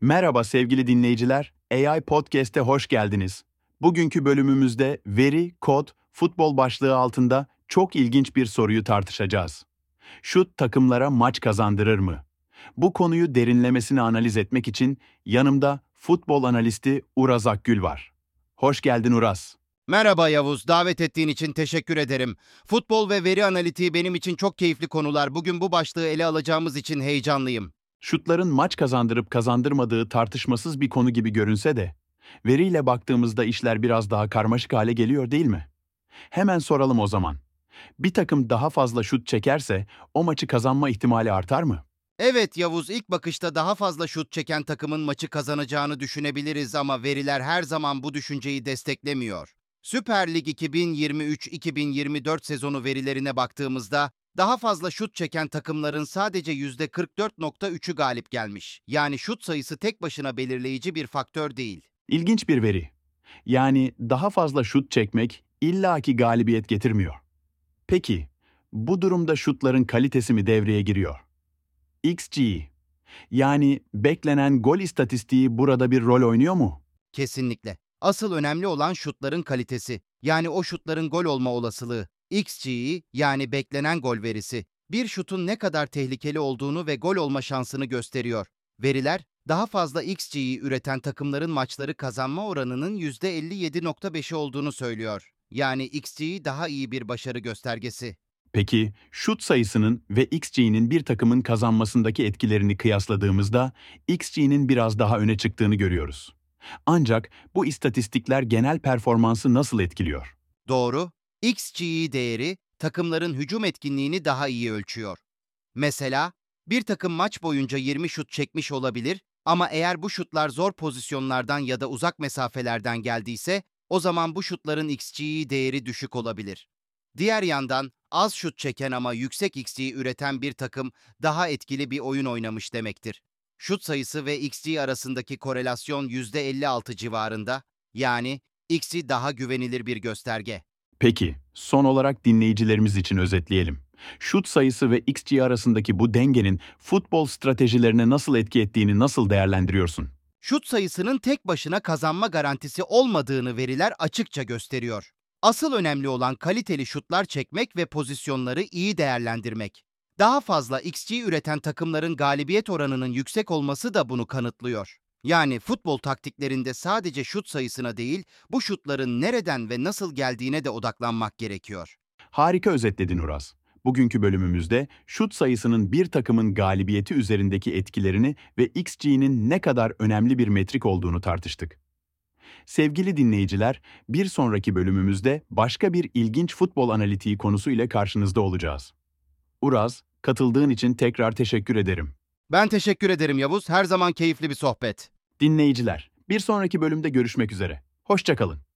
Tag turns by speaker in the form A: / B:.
A: Merhaba sevgili dinleyiciler, AI Podcast'e hoş geldiniz. Bugünkü bölümümüzde veri, kod, futbol başlığı altında çok ilginç bir soruyu tartışacağız. Şut takımlara maç kazandırır mı? Bu konuyu derinlemesine analiz etmek için yanımda futbol analisti Uraz Akgül var. Hoş geldin Uraz.
B: Merhaba Yavuz, davet ettiğin için teşekkür ederim. Futbol ve veri analitiği benim için çok keyifli konular. Bugün bu başlığı ele alacağımız için heyecanlıyım.
A: Şutların maç kazandırıp kazandırmadığı tartışmasız bir konu gibi görünse de, veriyle baktığımızda işler biraz daha karmaşık hale geliyor değil mi? Hemen soralım o zaman. Bir takım daha fazla şut çekerse o maçı kazanma ihtimali artar mı?
B: Evet Yavuz, ilk bakışta daha fazla şut çeken takımın maçı kazanacağını düşünebiliriz ama veriler her zaman bu düşünceyi desteklemiyor. Süper Lig 2023-2024 sezonu verilerine baktığımızda daha fazla şut çeken takımların sadece %44.3'ü galip gelmiş. Yani şut sayısı tek başına belirleyici bir faktör değil.
A: İlginç bir veri. Yani daha fazla şut çekmek illaki galibiyet getirmiyor. Peki, bu durumda şutların kalitesi mi devreye giriyor? XG, yani beklenen gol istatistiği burada bir rol oynuyor mu?
B: Kesinlikle. Asıl önemli olan şutların kalitesi. Yani o şutların gol olma olasılığı. XG'yi yani beklenen gol verisi. Bir şutun ne kadar tehlikeli olduğunu ve gol olma şansını gösteriyor. Veriler, daha fazla XG'yi üreten takımların maçları kazanma oranının %57.5'i olduğunu söylüyor. Yani XG daha iyi bir başarı göstergesi.
A: Peki, şut sayısının ve XG'nin bir takımın kazanmasındaki etkilerini kıyasladığımızda XG'nin biraz daha öne çıktığını görüyoruz. Ancak bu istatistikler genel performansı nasıl etkiliyor?
B: Doğru, XGI değeri takımların hücum etkinliğini daha iyi ölçüyor. Mesela bir takım maç boyunca 20 şut çekmiş olabilir ama eğer bu şutlar zor pozisyonlardan ya da uzak mesafelerden geldiyse o zaman bu şutların XGI değeri düşük olabilir. Diğer yandan az şut çeken ama yüksek XG üreten bir takım daha etkili bir oyun oynamış demektir. Şut sayısı ve XG arasındaki korelasyon %56 civarında, yani XG daha güvenilir bir gösterge.
A: Peki, son olarak dinleyicilerimiz için özetleyelim. Şut sayısı ve XG arasındaki bu dengenin futbol stratejilerine nasıl etki ettiğini nasıl değerlendiriyorsun?
B: Şut sayısının tek başına kazanma garantisi olmadığını veriler açıkça gösteriyor. Asıl önemli olan kaliteli şutlar çekmek ve pozisyonları iyi değerlendirmek. Daha fazla XG üreten takımların galibiyet oranının yüksek olması da bunu kanıtlıyor. Yani futbol taktiklerinde sadece şut sayısına değil, bu şutların nereden ve nasıl geldiğine de odaklanmak gerekiyor.
A: Harika özetledin Uraz. Bugünkü bölümümüzde şut sayısının bir takımın galibiyeti üzerindeki etkilerini ve XG'nin ne kadar önemli bir metrik olduğunu tartıştık. Sevgili dinleyiciler, bir sonraki bölümümüzde başka bir ilginç futbol analitiği konusu ile karşınızda olacağız. Uraz, katıldığın için tekrar teşekkür ederim.
B: Ben teşekkür ederim Yavuz. Her zaman keyifli bir sohbet.
A: Dinleyiciler, bir sonraki bölümde görüşmek üzere. Hoşçakalın.